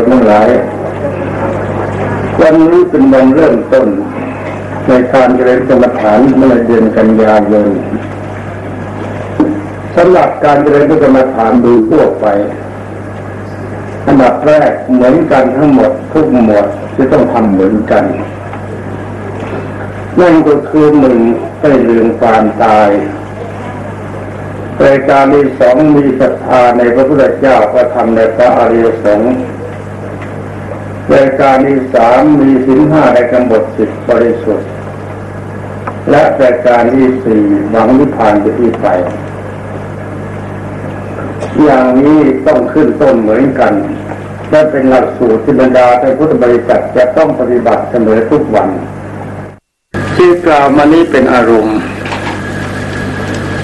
นทั้งหลาย วันนี้เป็นวันเริ่มต้น ในการเจริญกรรมฐานเมื่อเดือนกันยายนสำหรับการเจริญกรรมฐานดูทั่วไปอันดับแรกเหมือนกันทั้งหมดทุกหมวดจะต้องทำเหมือนกันนั่นก็คือหนึ่งไม่ลืมความตายรายการที่สองมีศรัทธาในพระพุทธเจ้าพระธรรมในพระอริยสงฆ์ รายการที่สามมีสินห้าในกำหนดสิทธิบริสุทธิ์ และรายการที่สี่หวังนิพพานจะที่ไป อย่างนี้ต้องขึ้นต้นเหมือนกันและเป็นหลักสูตรที่บรรดาในพุทธบริษัทจะต้องปฏิบัติเสมอทุกวัน ที่กล่าวมานี้เป็นอารมณ์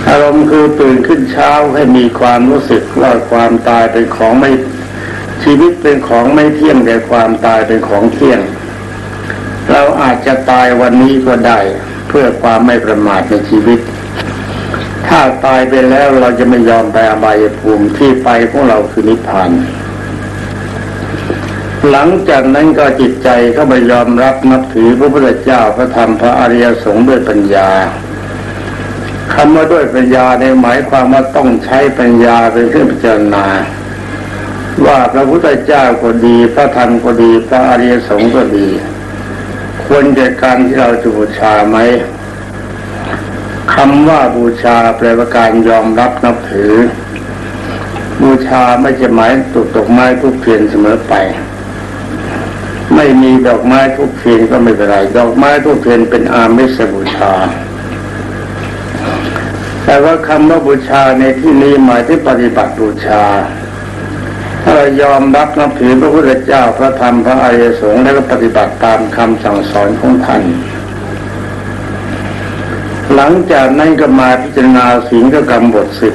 อารมณ์คือตื่นขึ้นเช้าให้มีความรู้สึกว่าความตายเป็นของไม่ ชีวิตเป็นของไม่เที่ยงแต่ความตายเป็นของเที่ยง เราอาจจะตายวันนี้ก็ได้ เพื่อความไม่ประมาทในชีวิต ถ้าตายไปแล้วเราจะไม่ยอมไปอบายภูมิที่ไปของเราคือนิพพานหลังจากนั้นก็จิตใจก็ไปยอมรับนับถือพระพุทธเจ้าพระธรรมพระอริยสงฆ์ด้วยปัญญาคำว่าด้วยปัญญาในหมายความว่าต้องใช้ปัญญาเป็นเครื่องพิจารณา ว่าพระพุทธเจ้าก็ดี พระธรรมก็ดี พระอริยสงฆ์ก็ดี ควรแก่การที่เราจะบูชาไหมคำว่าบูชาแปลว่าการยอมรับนับถือ บูชาไม่จะหมายตุกตกไม้ทุกเพียนเสมอไป ไม่มีดอกไม้ทุกเพียนก็ไม่เป็นไร ดอกไม้ทุกเพียนเป็นอามิสบูชา แต่ว่าคำว่าบูชาในที่นี้หมายถึงปฏิบัติบูชา ถ้าเรายอมรับนับถือพระพุทธเจ้าพระธรรมพระอริยสงฆ์แล้วก็ปฏิบัติตามคำสั่งสอนของท่าน หลังจากนั้นก็มาพิจารณาศีลกับกรรมบทสิบ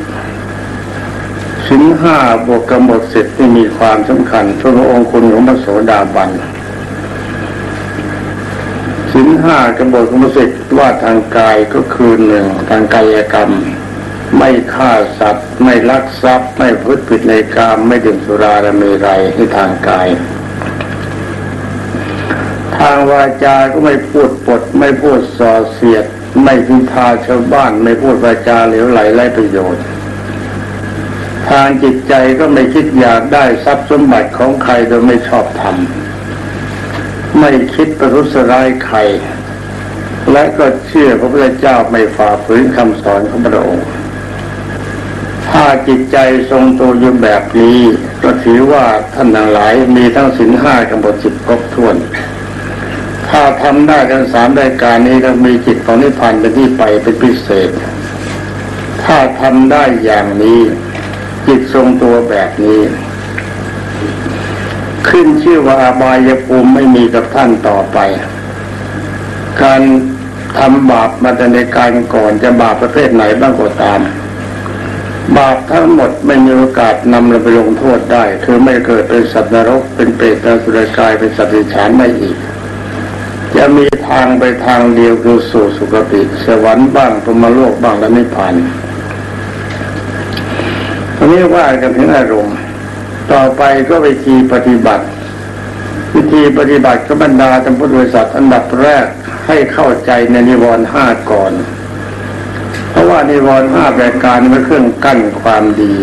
ศีลห้าบวกกรรมบทสิบที่มีความสำคัญพระองค์คุณของพระโสดาบันศีลห้ากำหนดของพระสิทธิ์ว่าทางกายก็คือหนึ่งทางกายกรรม ไม่ฆ่าสัตว์ ไม่ลักทรัพย์ ไม่พูดผิดในกามไม่ดื่มสุราและเมรัยในทางกาย ทางวาจาก็ไม่พูดปด ไม่พูดส่อเสียด ไม่พิทาชาวบ้าน ไม่พูดวาจาเหลวไหลไร้ประโยชน์ ทางจิตใจก็ไม่คิดอยากได้ทรัพย์สมบัติของใครโดยไม่ชอบทำไม่คิดประทุษร้ายใครและก็เชื่อพระพุทธเจ้าไม่ฝ่าฝืนคำสอนของพระองค์ ถ้าจิตใจทรงตัวอยู่แบบนี้ ก็ถือว่าท่านทั้งหลายมีทั้งสินห้ากำหนดสิบครบถ้วน ถ้าทำได้ทั้งสามรายการนี้ก็มีจิตของนิพพานเป็นที่ไปเป็นพิเศษ ถ้าทำได้อย่างนี้ จิตทรงตัวแบบนี้ ขึ้นชื่อว่าอบายภูมิไม่มีกับท่านต่อไป การทำบาปมาแต่ในการก่อนจะบาปประเภทไหนบ้างก็ตาม บาปทั้งหมดไม่มีโอกาสนำเราไปลงโทษได้ คือไม่เกิดเป็นสัตว์นรก เป็นเปรตเป็นสุรกายเป็นสัตว์ดิฉานไม่อีก จะมีทางไปทางเดียวคือสู่สุคติสวรรค์บ้างพรหมโลกบ้างและนิพพานทีนี้ว่ากันถึงอารมณ์ ต่อไปก็วิธีปฏิบัติ วิธีปฏิบัติก็บรรดาธรรมพุทธบริษัทอันดับแรกให้เข้าใจในนิวรณ์ห้าก่อน เพราะว่านิวรณ์ห้าแปลการเป็นเครื่องกั้นความดี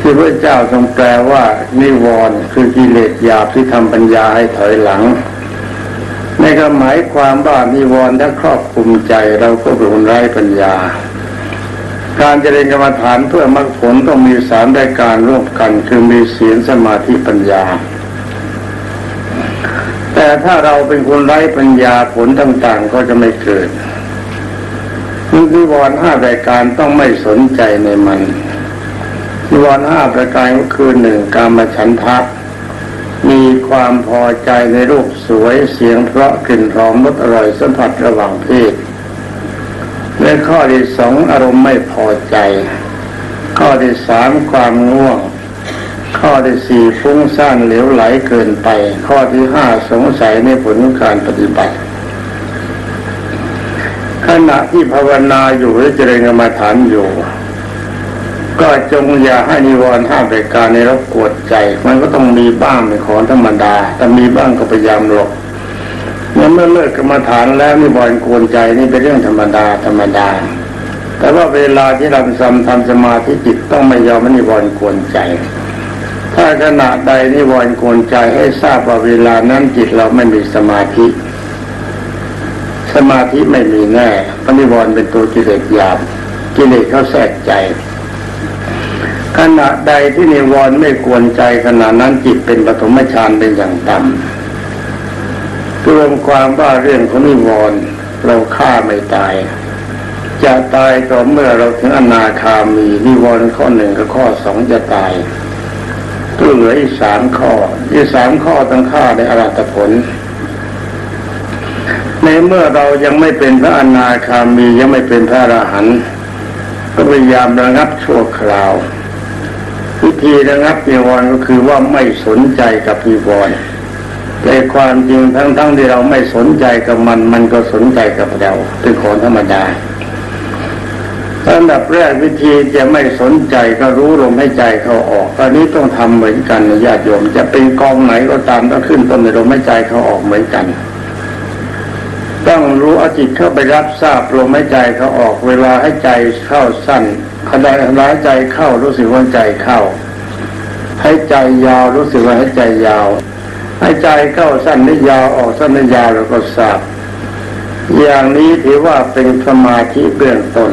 ที่พระเจ้าทรงแปลว่า นิวรณ์คือกิเลสหยาบที่ทำปัญญาให้ถอยหลังในก็หมายความว่านิวรณ์ถ้าครอบคลุมใจเราก็เป็นคนไร้ปัญญา การเจริญกรรมฐานเพื่อมรรคผลต้องมีสามรายการร่วมกัน คือมีศีลสมาธิปัญญาแต่ถ้าเราเป็นคนไร้ปัญญาผลต่างๆ ก็จะไม่เกิด นิวรณ์ห้ารายการต้องไม่สนใจในมันนิวรณ์ห้าประการก็คือหนึ่งการมาฉันทะมีความพอใจในรูปสวยเสียงเพราะกลิ่นหอมรสอร่อยสัมผัสระหว่างเพศและข้อที่สองอารมณ์ไม่พอใจ ข้อที่สามความง่วง ข้อที่สี่ฟุ้งซ่านเหลวไหลเกินไป ข้อที่ห้าสงสัยในผลของการปฏิบัติ ขณะที่ภาวนาอยู่หรือเจริญกรรมฐานอยู่ ก็จงอย่าให้นิวรณ์ห้าประการในรบกวนใจ มันก็ต้องมีบ้างเป็นของธรรมดาแต่มีบ้างก็พยายามหลบเมื่อเมื่อเลิกกรรมฐานแล้วนิวรณ์กวนใจนี่เป็นเรื่องธรรมดาธรรมดา แต่ว่าเวลาที่เราทำทำสมาธิจิตต้องไม่ยอมนิวรณ์กวนใจถ้าขณะใดนิวรณ์กวนใจให้ทราบว่าเวลานั้นจิตเราไม่มีสมาธิ สมาธิไม่มีแน่ปณิวรณ์เป็นตัวกิเลสหยาบกิเลสเขาแทรกใจ ขณะใดที่นิวรณ์ไม่กวนใจขณะนั้นจิตเป็นปฐมฌานเป็นอย่างต่ำรวมความว่าเรื่องของนิวรณ์เราฆ่าไม่ตาย จะตายก็เมื่อเราถึงอนาคามีนิวรณ์ข้อหนึ่งกับข้อสองจะตายตัวเหลืออีกสามข้ออีกสามข้อต้องฆ่าในอรัตผล ในเมื่อเรายังไม่เป็นพระอนาคามียังไม่เป็นพระอรหันต์ก็พยายามระงับชั่วคราววิธีระงับนิวรณ์ก็คือว่าไม่สนใจกับนิวรณ์แต่ความจริงทั้งๆทที่เราไม่สนใจกับมัน มันก็สนใจกับเราเป็นของธรรมดาอันดับแรกวิธีจะไม่สนใจก็รู้ลมให้ใจเขาออกตอนนี้ต้องทำเหมือนกันญาติโยม จะเป็นกองไหนก็ตามต้องขึ้นต้นในลมให้ใจเขาออกเหมือนกัน ต้องรู้อจิตเข้าไปรับทราบลมหายใจเขาออกเวลาให้ใจเข้าสั้นขณะหายใจเข้ารู้สึกว่าใจเข้าให้ใจยาวรู้สึกว่าให้ใจยาว ให้ใจเข้าสั้นนิยาวออกสั้นนิยาวแล้วก็ทราบอย่างนี้ถือว่าเป็นสมาธิเบื้องต้น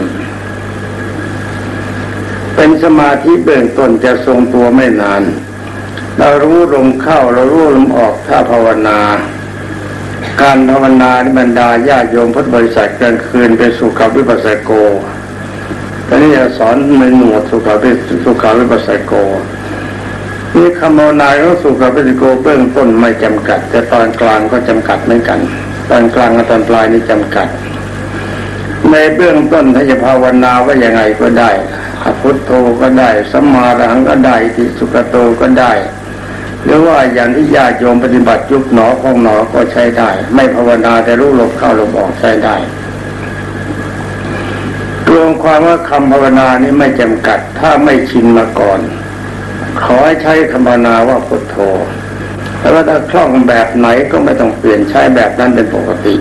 เป็นสมาธิเบื้องต้นจะทรงตัวไม่นาน เรารู้ลมเข้าเรารู้ลมออกถ้าภาวนา การภาวนาบรรดาญาโยมพุทธบริษัทกลางคืนเป็นสุขวิปัสสโกตอนนี้จะสอนในหนวดสุขวิสุขวิปัสสโกนี่คำภาวนาของสุขวิปัสสโกเบื้องต้นไม่จำกัด แต่ตอนกลางก็จำกัดเหมือนกัน ตอนกลางกับตอนปลายนี่จำกัด ในเบื้องต้นถ้าจะภาวนาว่ายังไงก็ได้พุทโธก็ได้สัมมาหังก็ได้ทิสุกโตก็ได้ หรือว่าอย่างที่ญาติโยมปฏิบัติยุบหนอของหนอก็ใช้ได้ ไม่ภาวนาแต่รู้ลมเข้าลมออกใช้ได้รวมความว่าคำภาวนานี้ไม่จำกัด ถ้าไม่ชินมาก่อน ขอให้ใช้คำภาวนาว่าพุทโธแต่ว่าถ้าคล่องแบบไหนก็ไม่ต้องเปลี่ยนใช้แบบนั้นเป็นปกติ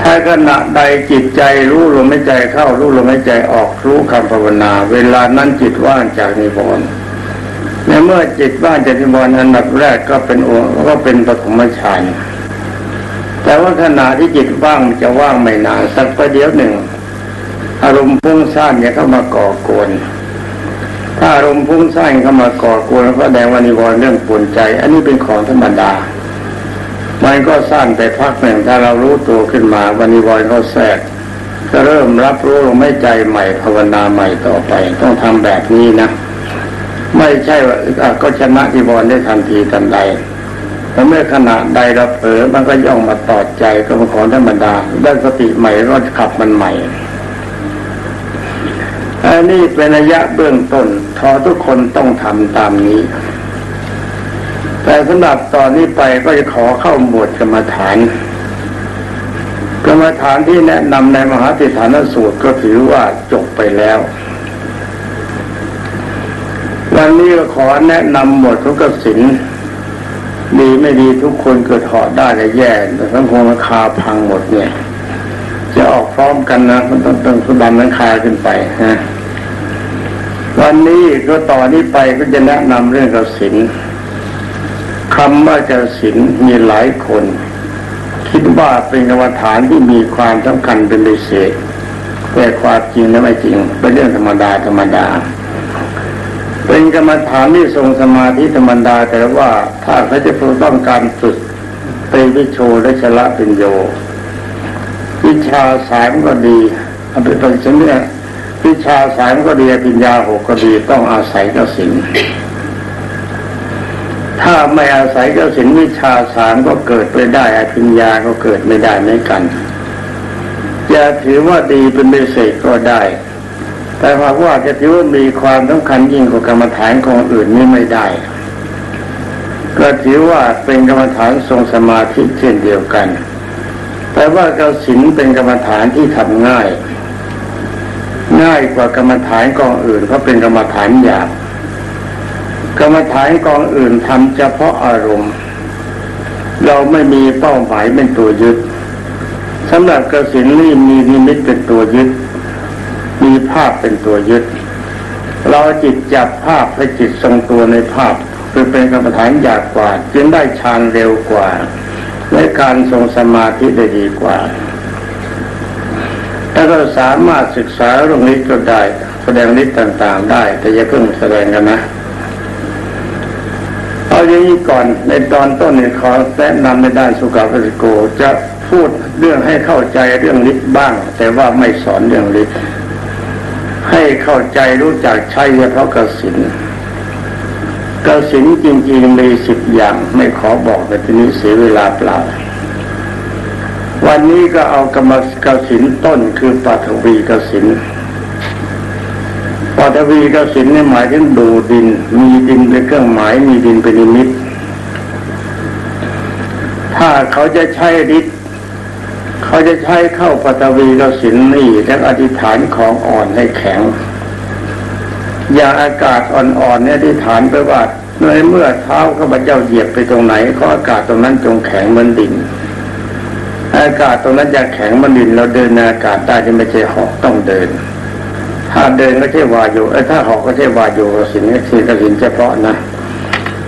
ถ้าขณะใดจิตใจรู้ลมหายใจเข้ารู้ลมหายใจออกรู้คำภาวนา เวลานั้นจิตว่างจากนิวรณ์ ในเมื่อจิตว่างจากนิวรณ์อันดับแรกก็เป็นโอก็เป็นปฐมฌานแต่ว่าขณะที่จิตว่างจะว่างไม่นานสักประเดี๋ยวหนึ่ง อารมณ์พุ่งซ่านเนี่ยเข้ามาก่อกวนถ้าอารมณ์พุ่งซ่านเข้ามาก่อกวนก็แสดงว่านิวรณ์เรื่องปวนใจ อันนี้เป็นของธรรมดามันก็สั้นไปพักหนึ่งถ้าเรารู้ตัวขึ้นมาวันนี้วอยเขาแทรกก็เริ่มรับรู้ลมไม่ใจใหม่ภาวนาใหม่ต่อไป ต้องทำแบบนี้นะ ไม่ใช่ว่าก็ชนะที่บอลได้ทันทีทันใดแต่เมื่อขณะใดเราเผลอมันก็ย่องมาตอดใจก็เป็นของธรรมดาได้สติใหม่ก็ขับมันใหม่อันนี้เป็นระยะเบื้องต้นทอทุกคนต้องทำตามนี้ แต่สำหรับตอนนี้ไปก็จะขอเข้าหมวดกรรมฐาน กรรมฐานที่แนะนำในมหาติฐานสูตรก็ถือว่าจบไปแล้ว วันนี้ก็ขอแนะนำหมดของกสินดีไม่ดีทุกคนเกิดหอได้แต่แย่แต่สังคมราคาพังหมดเนี่ย จะออกพร้อมกันนะ มันต้องต้องสุดันนั้นคาขึ้นไปฮะวันนี้ก็ต่อนนี้ไปก็จะแนะนำเรื่องกสินคำว่าจะศีลมีหลายคน คิดว่าเป็นกรรมฐานที่มีความสำคัญเป็นพิเศษแต่ความจริงและไม่จริงเป็นเรื่องธรรมดาธรรมดา เป็นกรรมฐานที่ทรงสมาธิธรรมดา แต่ว่าถ้าเขาจะต้องการฝึกเป็นวิโชและชละเป็นโย วิชาสายก็ดีอาไปเป็นเช่นนี้วิชาสายก็ดีปัญญาหกก็ดีต้องอาศัยกสินถ้าไม่อาศัยเจ้าสินวิชาสามก็เกิดไปได้อภิญญาก็เกิดไม่ได้เหมือนกันจะถือว่าดีเป็นเบสกก็ได้ แต่หากว่าจะถือว่ามีความสำคัญยิ่งกว่ากรรมฐานของอื่นนี่ไม่ได้ ก็ถือว่าเป็นกรรมฐานทรงสมาธิเช่นเดียวกัน แต่ว่าเจ้าสินเป็นกรรมฐานที่ทำง่าย ง่ายกว่ากรรมฐานกองอื่นเพราะเป็นกรรมฐานหยาบกรรมฐานกองอื่นทำเฉพาะอารมณ์ เราไม่มีเป้าหมายเป็นตัวยึดสำหรับกสินนี่มีนิมิตเป็นตัวยึด มีภาพเป็นตัวยึด เราจิตจับภาพให้จิตทรงตัวในภาพ คือเป็นกรรมฐานยาบกว่า จึงได้ฌานเร็วกว่าและการทรงสมาธิได้ดีกว่าถ้าเราสามารถศึกษาเรื่องนี้ก็ได้ แสดงฤทธิ์ต่างๆได้ แต่อย่าเพิ่งแสดงกันนะเอาอย่างนี้ก่อนในตอนต้นเนี่ยขอแนะนำในด้านสุขภาพโกจะพูดเรื่องให้เข้าใจเรื่องฤทธิ์บ้าง แต่ว่าไม่สอนเรื่องฤทธิ์ ให้เข้าใจรู้จักใช้เฉพาะกสินกสินจริงๆมีสิบอย่างไม่ขอบอกแต่ทีนี้เสียเวลาเปล่า วันนี้ก็เอากรรมกสินต้นคือปัทวีกสินปัทวีกสินนี่หมายถึงดูดิน มีดินเป็นเครื่องหมายมีดินเป็นนิมิตถ้าเขาจะใช้ฤทธิ์ เขาจะใช้เข้าปัทวีกสินนี่แล้วอธิษฐานของอ่อนให้แข็ง อย่าอากาศอ่อนๆเนี่ยอธิษฐานไปว่าในเมื่อเท้าข้าพเจ้าเหยียบไปตรงไหนขออากาศตรงนั้นจงแข็งเหมือนดิน อากาศตรงนั้นจะแข็งมันดิน เราเดินในอากาศได้จะไม่ใช่หอกต้องเดิน ถ้าเดินก็ใช่วายุไอ้ถ้าหอกก็ใช่วายุสิ่งนี้คือกระสินเฉพาะนะ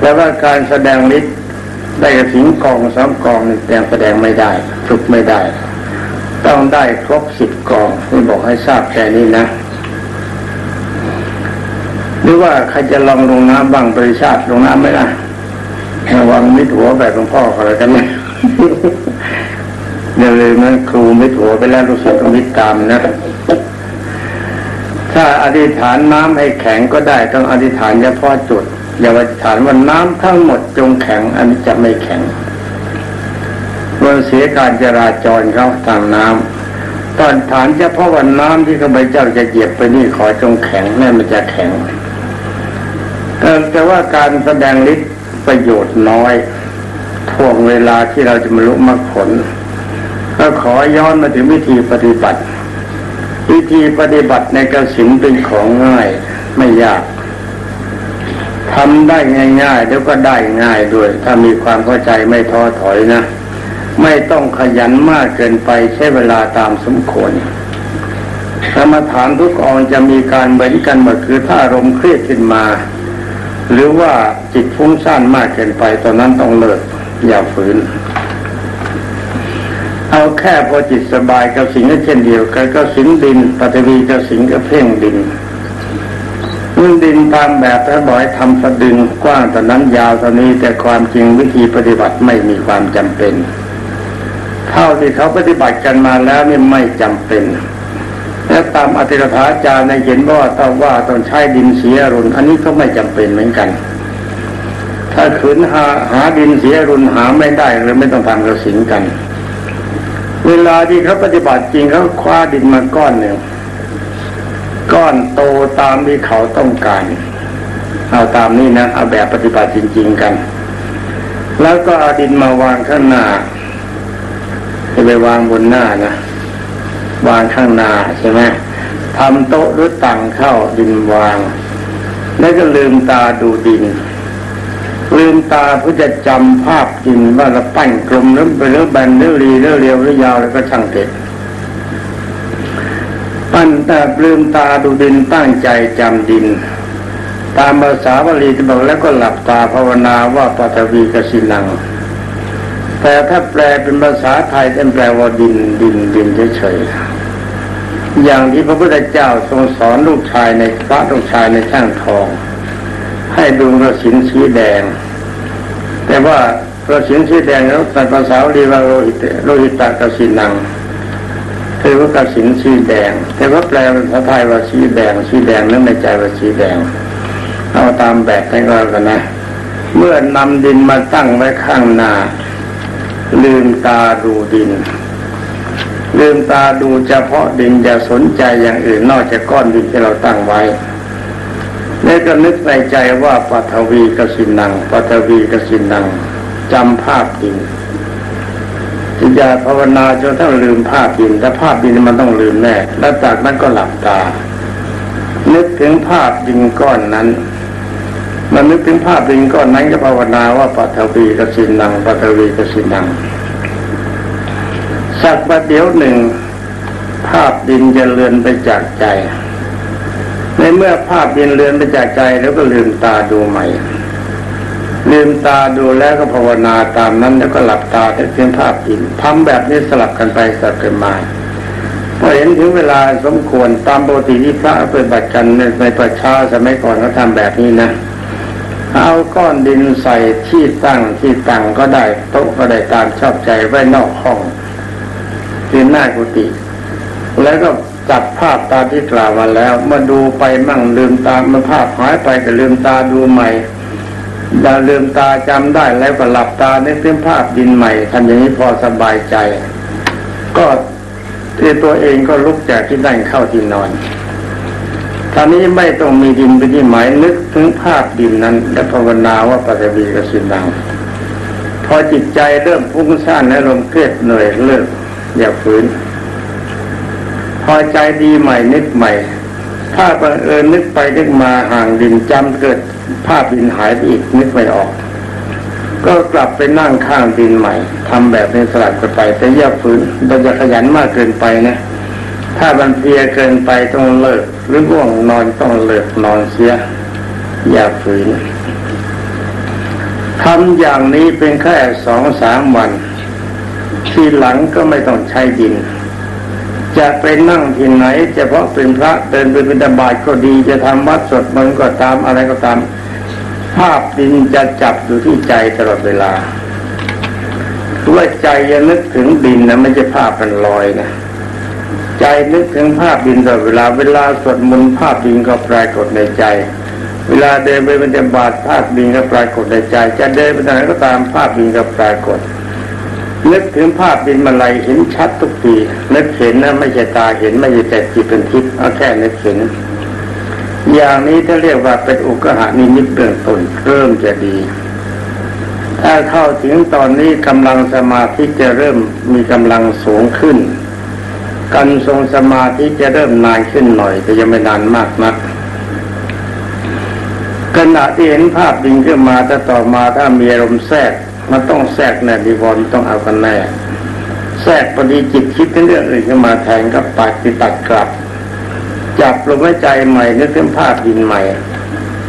แล้วว่าการแสดงฤทธิ์ได้กระสินกองสามกองแต่แสดงไม่ได้ฝึกไม่ได้ ต้องได้ครบสิบกองนี่บอกให้ทราบแค่นี้นะ หรือว่าใครจะลองลงน้ำบ้างบริชาติลงน้ำไหมล่ะระวังมิดหัวแบบหลวงพ่ออะไรกันไหมอย่าลืมนะครูมิถัวไปแล้วรู้สึกต้องมิตามนะ ถ้าอธิษฐานน้ำให้แข็งก็ได้ต้องอธิษฐานเฉพาะจุด อย่าอธิษฐานว่าน้ำทั้งหมดจงแข็งอันนี้จะไม่แข็ง มันเสียการจราจรเขาทางน้ำตอนฐานเฉพาะวันน้ำที่ข้าพเจ้าจะเหยียบไปนี่ขอจงแข็งแม่มันจะแข็งแต่ว่าการแสดงฤทธิ์ประโยชน์น้อยท่วงเวลาที่เราจะมาลุมรรคผล ก็ขอย้อนมาถึงวิธีปฏิบัติ วิธีปฏิบัติในกสินเป็นของง่ายไม่ยากทำได้ง่ายๆแล้วก็ได้ง่ายด้วย ถ้ามีความเข้าใจไม่ท้อถอยนะ ไม่ต้องขยันมากเกินไปใช้เวลาตามสมควรกรรมฐานทุกองจะมีการเหมือนกันหมดคือถ้าอารมณ์เครียดขึ้นมา หรือว่าจิตฟุ้งซ่านมากเกินไปตอนนั้นต้องเลิกอย่าฝืน เอาแค่พอจิตสบายกับสิ่งนั้นเช่นเดียวกันก็สิงดินปฐวีกับสิงกับเพ่งดินมื่ดินตามแบบพระบอยทำสะดึงกว้างตอนนั้นยาวตอนนี้แต่ความจริงวิธีปฏิบัติไม่มีความจำเป็น เท่าที่เขาปฏิบัติกันมาแล้วนี่ไม่จำเป็น และตามอธิรถาจารย์ในเห็นว่าต้องว่าต้องใช้ดินเสียรุนอันนี้ก็ไม่จำเป็นเหมือนกัน ถ้าขืนหาหาดินเสียรุนหาไม่ได้หรือไม่ต้องทำกระสินกัน เวลาที่เขาปฏิบัติจริงเขาคว้าดินมาก้อนหนึ่งก้อนโตตามที่เขาต้องการ เอาตามนี้นะเอาแบบปฏิบัติจริง ๆกัน แล้วก็เอาดินมาวางข้างหน้า จะไปวางบนหน้านะวางข้างหน้าใช่ไหมทำโต๊ะหรือตังเข้าดินวาง แล้วก็ลืมตาดูดิน ลืมตาเพื่อจะจำภาพจริงว่าเราปั้นกลมหรือไปเรือแบนหรือรีหรือเรียวหรือยาวแล้วก็ช่างเถอะปั้นแต่ลืมตาดูดินตั้งใจจำดิน ตามภาษาบาลีจะบอกแล้วก็หลับตาภาวนาว่าปฐวีกสินัง แต่ถ้าแปลเป็นภาษาไทยเป็นแปลว่าดินดินดินเฉยๆอย่างที่พระพุทธเจ้าทรงสอนลูกชายในพระลูกชายในช่างทอง ให้ดูกระสินสีแดง แต่ว่ากระสินสีแดงแล้วแต่ภาษาลีว่าโลหิตโลหิตากระสินังคือว่ากระสินสีแดง แต่ว่าแปลเป็นภาษาไทยว่าสีแดงสีแดงนั้นในใจว่าสีแดง เอาตามแบบให้ก็แล้วนะเมื่อนำดินมาตั้งไว้ข้างหน้า ลืมตาดูดิน ลืมตาดูเฉพาะดินอย่าสนใจอย่างอื่นนอกจากก้อนดินที่เราตั้งไว้แล้วก็นึกในใจว่าปัทวีกสินังปัทวีกสินังจำภาพดินจิตญาภาวนาจนทั้งลืมภาพดินแต่ภาพดินมันต้องลืมแน่ แล้วจากนั้นก็หลับตา นึกถึงภาพดินก้อนนั้น มันนึกถึงภาพดินก้อนนั้นก็ภาวนาว่าปัทวีกสินังปัทวีกสินัง สักประเดี๋ยวหนึ่ง ภาพดินจะเลือนไปจากใจ ในเมื่อภาพดินเลือนไปจากใจแล้วก็ลืมตาดูใหม่ลืมตาดูแล้วก็ภาวนาตามนั้นแล้วก็หลับตาแต่เพียงภาพดินทำแบบนี้สลับกันไปสลับกันมาพอเห็นถึงเวลาสมควรตามปกติที่พระปฏิบัติกันในในประชาสมัยก่อนเขาทำแบบนี้นะ เอาก้อนดินใส่ที่ตั้งที่ตั้งก็ได้โต๊ะก็ได้ตามชอบใจไว้นอกห้องที่หน้ากุฏิแล้วก็จับภาพตาที่กล่าวมาแล้วมื่อดูไปมั่งลืมตาเมื่อภาพหายไปก็ลืมตาดูใหม่อย่าลืมตาจำได้แล้วก็หลับตาในเพื่อภาพดินใหม่ทำอย่างนี้พอสบายใจ ก็ที่ตัวเองก็ลุกจากที่นั่งเข้าที่นอน ท่านี้ไม่ต้องมีดินเป็นที่หมายนึกถึงภาพดินนั้น และภาวนาว่าปัจจีกสินังพอจิตใจเริ่มพุ่งซ่านและลมเครียดเหนื่อยเลิกอย่าฝืน พอใจดีใหม่นึกใหม่ ถ้าบังเอิญนึกไปนึกมาห่างดินจำเกิดภาพดินหายไปอีกนึกไม่ออก ก็กลับไปนั่งข้างดินใหม่ทำแบบนี้สลับกันไปแต่อย่าฝืนเราจะขยันมากเกินไปนะ ถ้ามันเพียเกินไปต้องเลิก หรือง่วงนอนต้องเลิกนอนเสีย อย่าฝืนทำอย่างนี้เป็นแค่สองสามวัน ทีหลังก็ไม่ต้องใช้ดิน จะไปนั่งที่ไหนจะเพราะเป็นพระเดินไปเป็นบาตก็ดี จะทำวัดสดมันก็ตามอะไรก็ตาม ภาพดินจะจับอยู่ที่ใจตลอดเวลาว่าใจจะนึกถึงดินนะไม่ใช่ภาพเป็นลอยนะ ใจนึกถึงภาพดินตลอดเวลาเวลาสวดมนต์ภาพดินก็ปรากฏในใจ เวลาเดินไปบรรยบาตภาพดินก็ปรากฏในใจ จะเดินไปไหนก็ตามภาพดินก็ปรากฏนึกถึงภาพดินมาลายเห็นชัดทุกทีนึกเห็นนะไม่ใช่ตาเห็นไม่ใช่แต่จิตเป็นทิพย์เอาแค่นึกเห็นอย่างนี้ถ้าเรียกว่าเป็นอุกหานิมิตเบื้องต้นเริ่มจะดี ถ้าเข้าถึงตอนนี้กำลังสมาธิจะเริ่มมีกำลังสูงขึ้น การทรงสมาธิจะเริ่มนานขึ้นหน่อยแต่ยังไม่นานมากนักขณะที่เห็นภาพดิงขึ้นมาถ้าต่อมาถ้ามีอารมณ์แทรกมันต้องแทรกแน่ดีวอนต้องเอากันแน่แทรกพอดีจิตคิดเรื่องอื่นขึ้นมาแทนกับปากที่ตัดกลับ จับลมหายใจใหม่นึกถึงภาพดินใหม่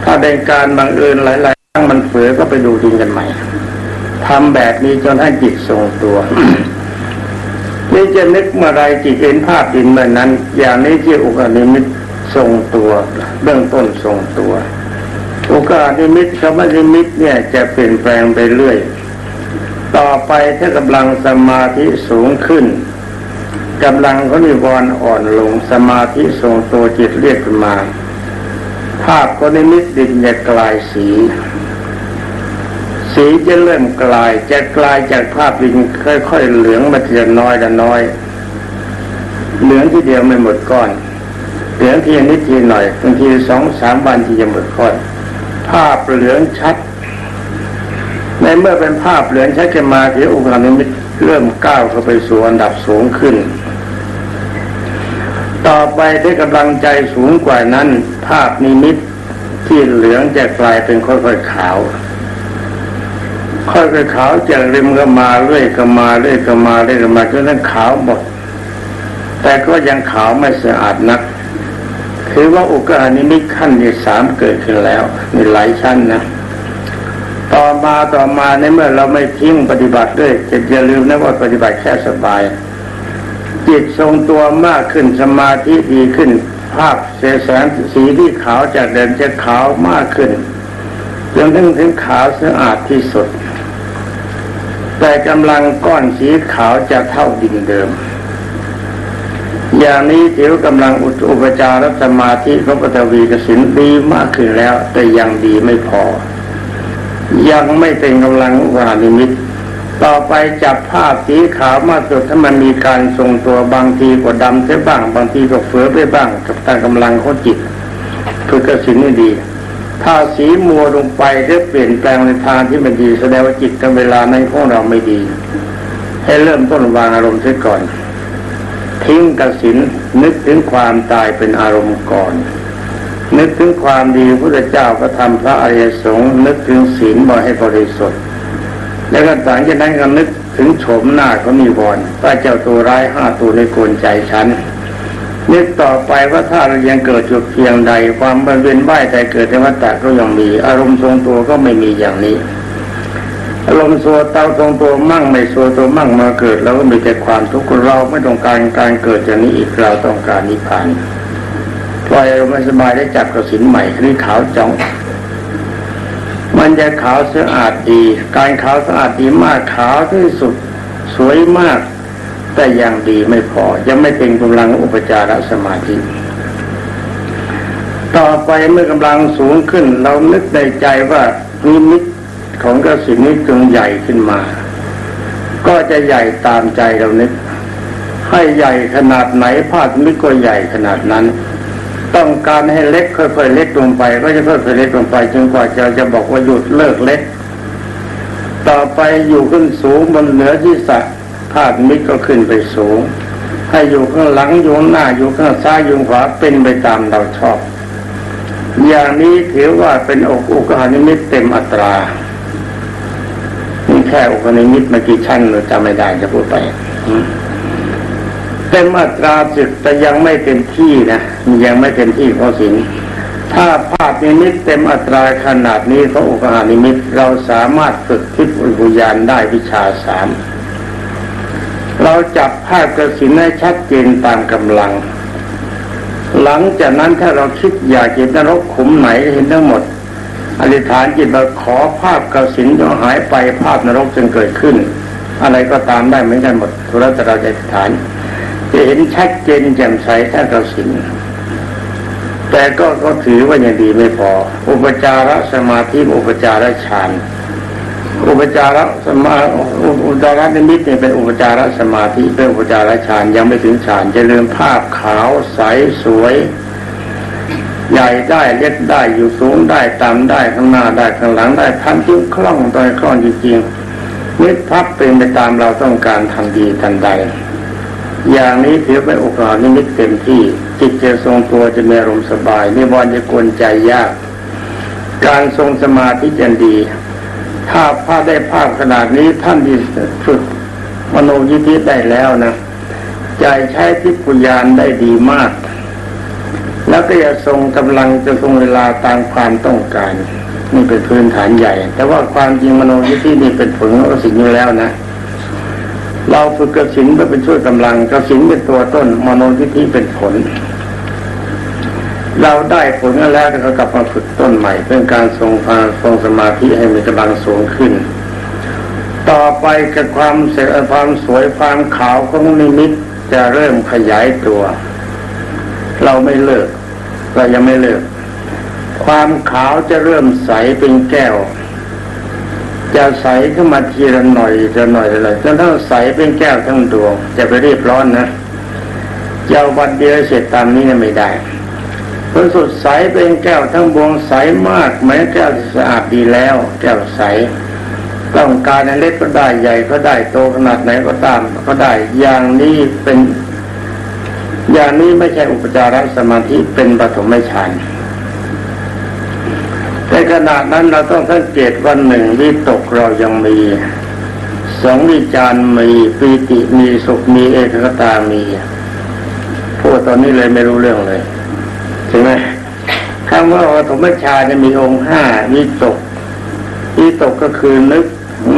ถ้าเป็นการบังเอิญหลายๆครั้งมันเฟือก็ไปดูดินกันใหม่ทำแบบนี้จนให้จิตทรงตัว นี่จะนึกเมื่อไรจิตเห็นภาพดินเมื่อนั้น อย่างนี้ที่อุกานิมิตทรงตัวเบื้องต้นทรงตัว อุกานิมิตคำว่านิมิตเนี่ยจะเปลี่ยนแปลงไปเรื่อย ต่อไปถ้ากำลังสมาธิสูงขึ้นกำลังเขานิวรณ์อ่อนลงสมาธิทรงตัวจิตเรียกขึ้นมา ภาพก็นิมิตดินจะกลายสี สีจะเริ่มกลายจะกลายจากภาพดินค่อยๆเหลืองมาทีละน้อยละน้อย เหลืองทีเดียวไม่หมดก้อน เหลืองทีนิดทีหน่อยบางทีสองสามวันที่จะหมดก้อน ภาพเหลืองชัด ในเมื่อเป็นภาพเหลืองชัดขึ้นมาที่อุปนิมิตเริ่มก้าวเข้าไปสู่อันดับสูงขึ้น ต่อไปที่กำลังใจสูงกว่านั้น ภาพนิมิตที่เหลืองจะกลายเป็นค่อยๆขาว ค่อยๆขาวจากริมก็มาเรื่อยก็มาเรื่อยก็มาเรื่อยก็มาจนนั้นขาวหมด แต่ก็ยังขาวไม่สะอาดนัก คือว่าอุกานิมิตขั้นที่สามเกิดขึ้นแล้วมีหลายชั้นนะต่อมาต่อมาในเมื่อเราไม่ทิ้งปฏิบัติด้วยจะอย่าลืมนะว่าปฏิบัติแค่สบาย จิตทรงตัวมากขึ้นสมาธิดีขึ้น ภาพเสแสงสีที่ขาวจากเดิมจะขาวมากขึ้น จนถึงถึงขาวสะอาดที่สุด แต่กำลังก้อนสีขาวจะเท่าดินเดิม อย่างนี้ถือกำลังอุปจารสมาธิพระปฐวีกสินดีมากขึ้นแล้ว แต่ยังดีไม่พอ ยังไม่เป็นกำลังวานิมิตต่อไปจับภาพสีขาวมากสุดถ้ามันมีการทรงตัวบางทีก็ดำเสียบ้าง บางทีก็เฟือไปบ้าง กับตามกำลังของจิต คือกสินนี่ดี ถ้าสีมัวลงไปหรือเปลี่ยนแปลงในทางที่ไม่ดีแสดงว่าจิตกับเวลาในของเราไม่ดี ให้เริ่มต้นวางอารมณ์เสียก่อน ทิ้งกสินนึกถึงความตายเป็นอารมณ์ก่อน นึกถึงความดีพระเจ้าก็ทำพระอริยสงฆ์นึกถึงศีลบ่ให้บริสุทธิ์แล้วก็หลังจากนั้นก็นึกถึงโฉมหน้าเขามีวรพระเจ้าตัวร้ายห้าตัวในกวนใจฉัน นึกต่อไปว่าถ้าเรายังเกิดจุดเพียงใด ความบริเวณไหวใจเกิดในวัฏฏะก็ยังมี อารมณ์ทรงตัวก็ไม่มีอย่างนี้ อารมณ์สัวเตาทรงตัวมั่งไม่สัวตัวมั่งมาเกิด แล้วก็มีแต่ความทุกข์เราไม่ต้องการการเกิดอย่างนี้อีกเราต้องการนิพพานปล่อยอารมณ์สบายได้จับกระสินใหม่ที่ขาวจ้องมันจะขาวสะอาดดี การขาวสะอาดดีมากขาวที่สุด สวยมาก แต่ยังดีไม่พอ ยังไม่เป็นกำลังอุปจารสมาธิ ต่อไปเมื่อกำลังสูงขึ้น เรานึกในใจว่านิมิตของกระสินนี้จงใหญ่ขึ้นมา ก็จะใหญ่ตามใจเรานึก ให้ใหญ่ขนาดไหนภาพนิก็ใหญ่ขนาดนั้น ต้องการให้เล็กค่อยๆเล็กลงไป ก็จะค่อยๆเล็กลงไปจนกว่าจะจะบอกว่าหยุดเลิกเล็ก ต่อไปอยู่ขึ้นสูงบนเหนือที่สัตวาตุมิตรก็ขึ้นไปสูง ให้อยู่ข้างหลังอยู่หน้าอยู่ข้างซ้ายอยู่ขวาเป็นไปตามเราชอบ อย่างนี้ถือว่าเป็นอกอุกหานิมิตเต็มอัตรานี่แค่อกหานิมิตมากี่ชั้นเราจำไม่ได้จะพูดไปเต็มอัตราศึกแต่ยังไม่เต็มที่นะยังไม่เต็มที่ของสินถ้าภาพนิมิตเต็มอัตราขนาดนี้ของอุกหานิมิตเราสามารถฝึกทิพย์อุญานได้วิชาสาม เราจับภาพกระสินให้ชัดเจนตามกำลัง หลังจากนั้นถ้าเราคิดอยากเห็นนรกขุมไหนเห็นทั้งหมดอธิษฐานจิตเราขอภาพกระสินจะหายไปภาพนรกจึงเกิดขึ้น อะไรก็ตามได้เหมือนกันหมดทุรแต่เราจะอธิษฐาน จะเห็นชัดเจนแจ่มใสถ้าเราสินแต่ก็ก็ถือว่ายังดีไม่พอ อุปจารสมาธิอุปจารฌาน อุปจารสมาอุปจารนิมิตเนี่ยเป็นอุปจารสมาธิเป็นอุปจารฌานยังไม่ถึงฌานจะเริ่มภาพขาวใสสวย ใหญ่ได้เล็กได้อยู่สูงได้ต่ำได้ข้างหน้าได้ข้างหลังได้ทำจิ้งคล่องตอยคล่องจริงๆนิพับเป็นไปตามเราต้องการทำดีทันใด อย่างนี้ถือเป็นโอกาสนิมิตเต็มที่จิตจะทรงตัวจะมีอารมณ์สบายนิวรณ์จะกวนใจยาก การทรงสมาธิจะดี ถ้าภาพได้ภาพขนาดนี้ท่านที่ฝึกมโนยิธิได้แล้วนะใจใช้ทิพยานได้ดีมาก แล้วก็จะทรงกำลังจะทรงเวลาตามความต้องการนี่เป็นพื้นฐานใหญ่ แต่ว่าความจริงมโนยิธินี่เป็นผลของสิ่งนี้แล้วนะเราฝึกกระสินเพื่อเป็นช่วยกำลังกระสินเป็นตัวต้นมโนทิฏฐิเป็นผล เราได้ผลแล้วก็กลับมาฝึกต้นใหม่เพื่อการทรงพาทรงสมาธิให้มีกำลังสูงขึ้น ต่อไปกับความเสกความสวยความขาวของนิมิตจะเริ่มขยายตัว เราไม่เลิก เรายังไม่เลิก ความขาวจะเริ่มใสเป็นแก้ว จะใสขึ้นมาทีละหน่อยจะหน่อยอะไรจนทั้งใสเป็นแก้วทั้งดวงจะไปรีบร้อนนะเจ้าวันเดียวเสร็จตามนี้ไม่ได้ ผลสุดใสเป็นแก้วทั้งบวงใสมากแม้แก้วสะอาดดีแล้ว แก้วใสต้องการเล็กก็ได้ใหญ่ก็ได้โตขนาดไหนก็ตามก็ได้อย่างนี้เป็น อย่างนี้ไม่ใช่อุปจารสมาธิเป็นปฐมฌานในขณะนั้นเราต้องสังเกตวันหนึ่งวิตกเรายังมีสองวิจารมีปีติมีสุขมีเอกคตามีพูดตอนนี้เลยไม่รู้เรื่องเลย ใช่ไหมคำว่าธรรมชาจะมีองค์ห้าวิตกวิตกก็คือนึก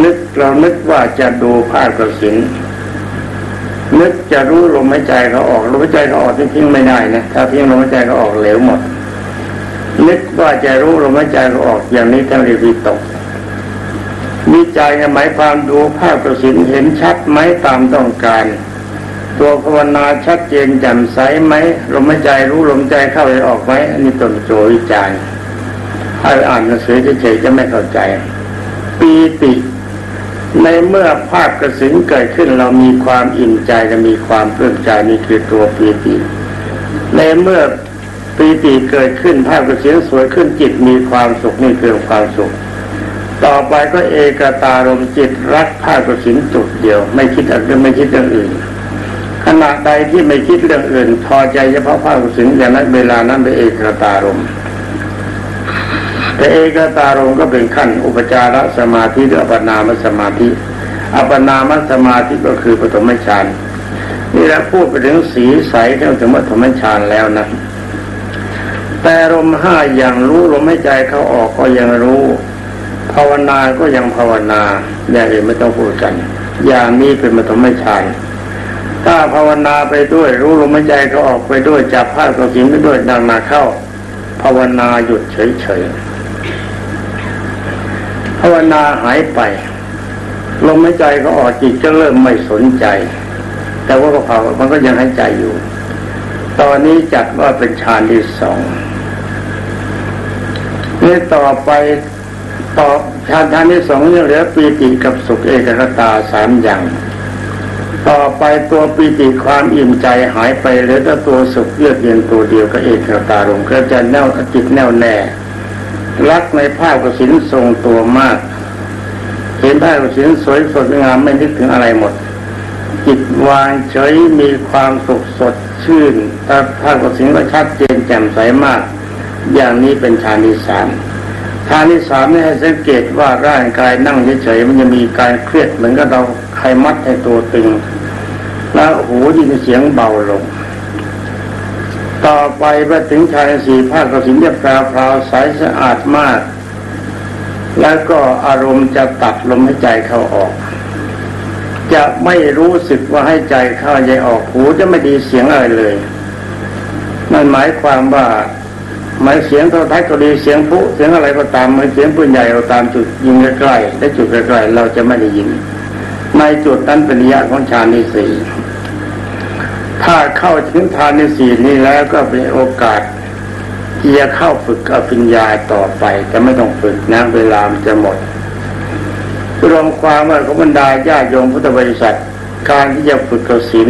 นึกเรานึกว่าจะดูภาพกระสินนึกจะรู้ลมหายใจเขาออกลมหายใจเขาออกทิ้งไม่ได้นะถ้าทิ้งลมหายใจเขาออกเหลวหมด นึกว่าจะรู้ลมหายใจเขาออกอย่างนี้ทั้งเรียกวิตกวิจัยหมายความดูภาพประสิทธิ์เห็นชัดไหมตามต้องการ ตัวภาวนาชัดเจนแจ่มใสไหมลมหายใจรู้ลมใจเข้าไปออกไหมอันนี้ต้นโจวิจัยถ้าอ่านหนังสือเฉยๆจะไม่เข้าใจ ปีติในเมื่อภาพกระสินเกิดขึ้นเรามีความอิ่มใจจะมีความเพื่อใจนี่คือตัวปีติ ในเมื่อปีติเกิดขึ้นภาพกระสียงสวยขึ้นจิตมีความสุขนี่คือความสุข ต่อไปก็เอกตารมจิตรักภาพกระสินจุดเดียว ไม่คิดอะไรไม่คิดเรื่องอื่น ขณะใดที่ไม่คิดเรื่องอื่น พอใจเฉพาะภาคสิงอย่างนั้นเวลานั้นเป็นเอกตารมแต่เอกตารมก็เป็นขั้นอุปจารสมาธิหรืออัปนามสมาธิ อัปนามสมาธิก็คือปฐมฌานนี่เราพูดไปถึงสีใสเรื่องถึงปฐมฌานแล้วนะ แต่ลมห้าอย่างรู้ลมหายใจเขาออกก็ยังรู้ ภาวนาก็ยังภาวนาอย่างอื่นไม่ต้องพูดกัน อย่างนี้เป็นปฐมฌาน ถ้าภาวนาไปด้วย รู้ลมหายใจเขาออกไปด้วยจับผ้ากระสินไปด้วยดังนาเข้า ภาวนาหยุดเฉยๆภาวนาหายไปลมหายใจก็ออกจิตก็เริ่มไม่สนใจ แต่ว่าก็เผามันก็ยังหายใจอยู่ ตอนนี้จัดว่าเป็นฌานที่สองนี่ต่อไปต่อฌานฌานที่สองยังเหลือปีติกับสุขเอกคตาสามอย่าง ต่อไปตัวปีติความอิ่มใจหายไปเหลือแต่ตัวสุขเยือกเย็นตัวเดียวก็เอกตารมก็จะแน่วจิตแน่วแน่รักในภาพกสินทรงตัวมาก เห็นได้ว่าสียงสวยสดงามไม่นึกถึงอะไรหมด จิตวางเฉยมีความสุขสดชื่นถ้าภาพกสิ่งก็ชัดเจนแจ่มใสมาก อย่างนี้เป็นฌานที่สามฌานที่สามนี่ให้สังเกตว่าร่างกายนั่งเฉยๆมันจะมีการเครียดเหมือนกับเราใครมัดให้ตัวตึง แล้วหูยินเสียงเบาลง ต่อไปไปถึงฌานสี่ภาคกสินจะแปลพราวใสสะอาดมาก แล้วก็อารมณ์จะตัดลมหายใจเข้าออก จะไม่รู้สึกว่าให้ใจเข้าใจออกหูจะไม่ดีเสียงอะไรเลยนั่นหมายความว่าหมายเสียงโทรทัศน์ก็ดีเสียงผู้เสียงอะไรก็ตามเหมือเสียงปืนใหญ่เราตามจุดยิงใกล้ๆและจุดใกล้ๆเราจะไม่ได้ยินในจุดนั้นเป็นระยะของฌานที่สี่ ถ้าเข้าถึงฌานที่สี่นี้แล้วก็เป็นโอกาสที่จะเข้าฝึกอภิญญาต่อไปจะไม่ต้องฝึกนะเวลามันจะหมดรวมความว่าของบรรดาญาโยมพุทธบริษัท การที่จะฝึกกสิน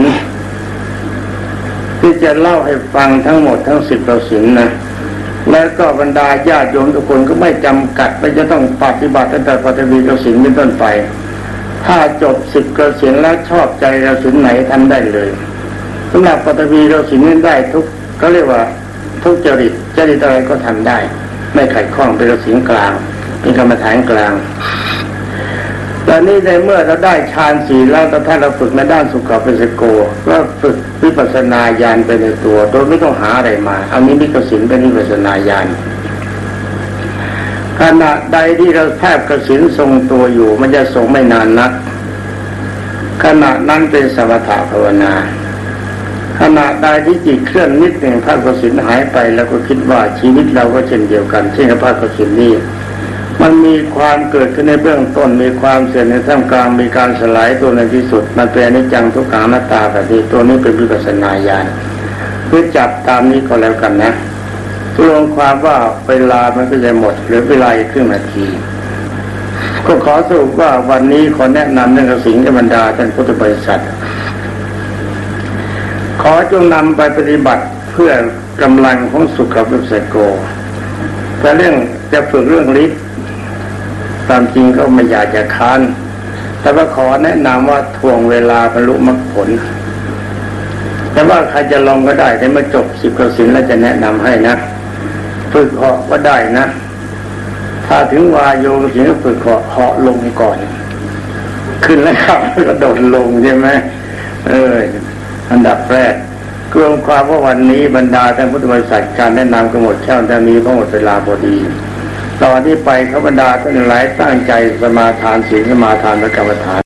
ที่จะเล่าให้ฟังทั้งหมดทั้งสิบกสินนะแล้วก็บรรดาญาโยมทุกคนก็ไม่จำกัดไม่จะต้องปฏิบัติตั้งแต่ปฏิบัติกสินเป็นต้นไป ถ้าจบสิบกสินแล้วชอบใจกสินไหนทำได้เลย สำหรับปฏิบัติกสินนี้ได้ทุกก็เรียกว่าทุกจริตจริตอะไรก็ทำได้ ไม่ขัดข้องเป็นสิ่งกลาง เป็นกรรมฐานกลางตอนนี้ในเมื่อเราได้ฌานสี่แล้วถ้าเราฝึกในด้านสุขภาพโกก็ฝึกวิปัสนาญาณไปในตัวโดยไม่ต้องหาอะไรมาเอานี้มิกสินเป็นวิปัสนาญาณขณะใดที่เราแทบกสินทรงตัวอยู่ มันจะทรงไม่นานนักขณะนั้นเป็นสมถะภาวนา ขณะใดที่จิตเคลื่อนนิดหนึ่งพระกสินหายไป แล้วก็คิดว่าชีวิตเราก็เช่นเดียวกันเช่นพระกสินนี้มันมีความเกิดขึ้นในเบื้องต้นมีความเสื่อมในท่ามกลางมีการสลายตัวในที่สุด มันเป็นอนิจจังทุกขังนัตตาแบบนี้ตัวนี้เป็นวิปัสนาญาณเพื่อจับตามนี้ก็แล้วกันนะรวมความว่าเวลามันก็จะหมดหรือเวลาครึ่งนาที ก็ขอสรุปว่าวันนี้ขอแนะนำเรื่องสิ่งธรรมดาท่านพุทธบริษัท ขอจงนำไปปฏิบัติเพื่อกำลังของสุขวิสัยโกแต่เรื่องจะฝึกเรื่องฤทธิ์ตามจริงก็ไม่อยากจะค้าน แต่ว่าขอแนะนำว่าทวงเวลาบรรลุมรรคผล แต่ว่าใครจะลองก็ได้แต่เมื่อจบสิบกสินแล้วจะแนะนำให้นะ ฝึกเหาะก็ได้นะ ถ้าถึงวายโยสิงฝึกเหาะเหาะลงก่อน ขึ้นแล้วครับก็โดดลงใช่ไหมเออ อันดับแรกกรวมความว่าวันนี้บรรดาท่านพุทธบริษัทการแนะนำก็หมดแค่ท่านี้เพระหมดเวลาพอดี ตอนที่ไปเขาบรรดาท่านหลายตั้งใจสมาทานศีลสมาทานและกรรมฐาน